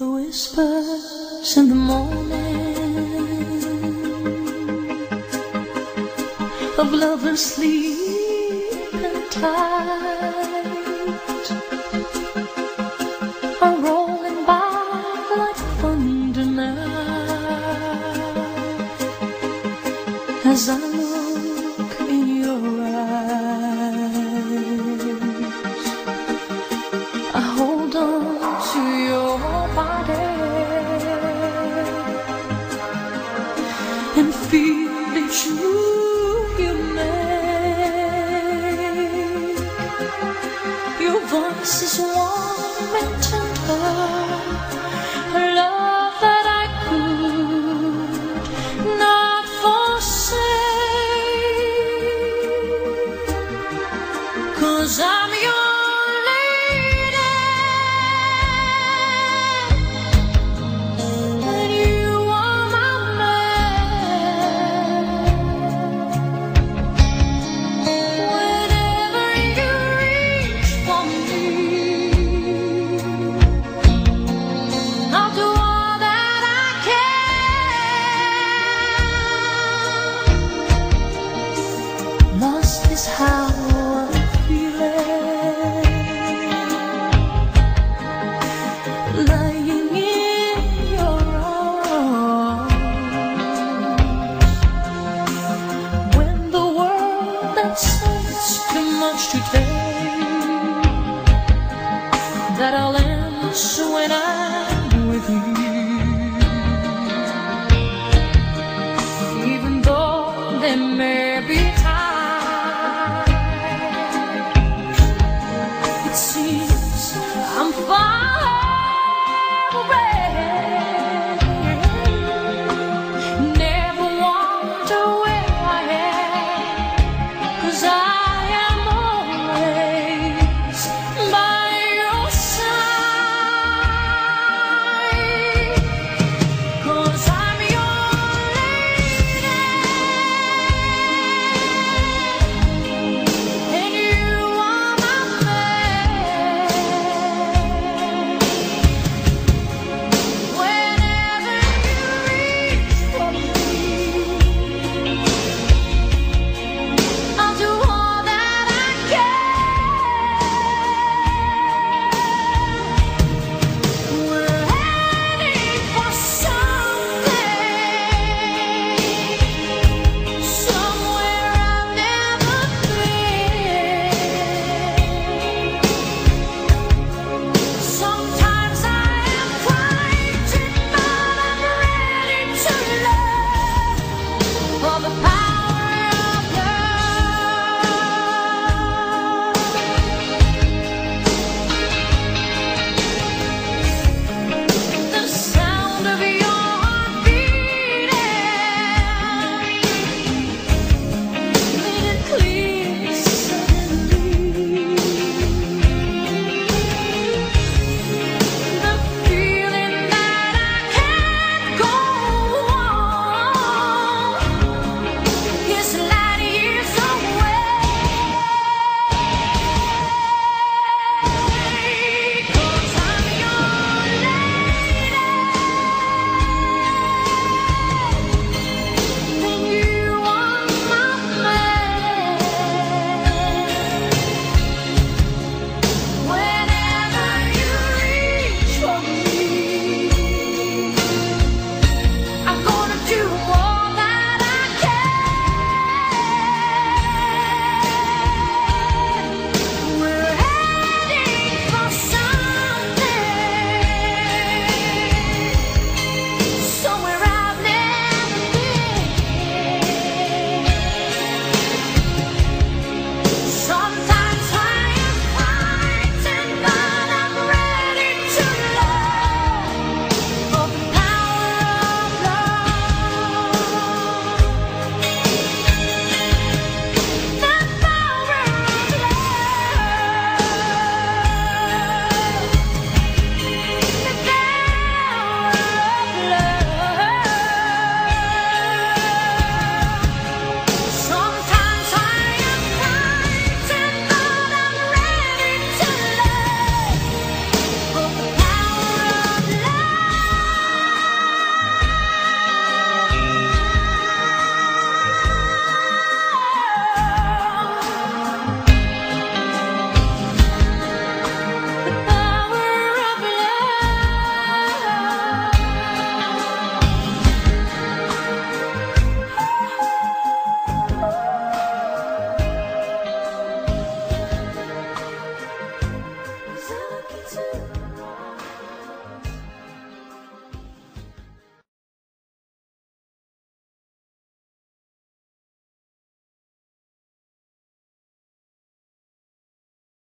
Whispers in the morning of lovers sleeping tight are rolling by like thunder now. As I Your voice how I'm feeling, lying in your arms. When the world that says too much to take, that I'll answer when I